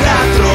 para atrás.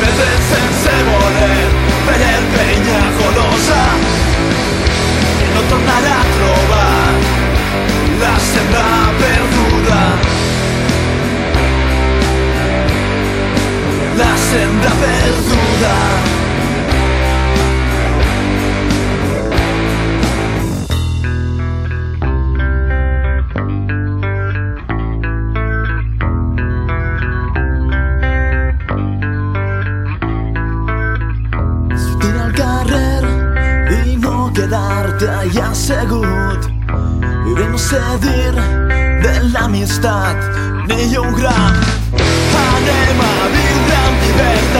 De dret sense voler per penya golosa. I no tornarà a trobar la senda perduda la senda perduda quedar-te allà assegut. I de no sé dir de l'amistat ni un gram. Anem a viure amb llibertat